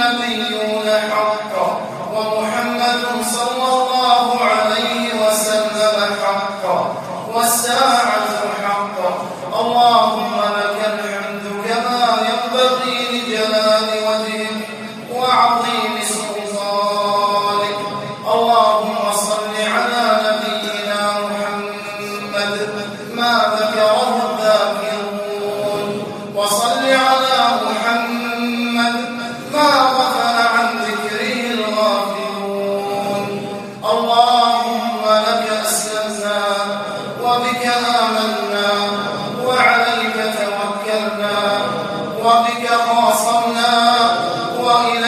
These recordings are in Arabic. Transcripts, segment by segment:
النبيون حقا ومحمد صلى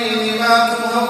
عليه ما تظهر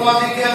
podem